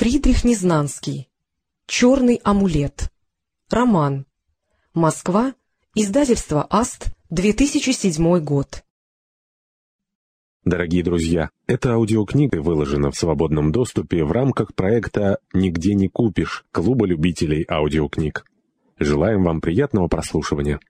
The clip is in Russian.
Фридрих Незнанский. Черный амулет. Роман. Москва. Издательство АСТ. 2007 год. Дорогие друзья, эта аудиокнига выложена в свободном доступе в рамках проекта «Нигде не купишь» Клуба любителей аудиокниг. Желаем вам приятного прослушивания.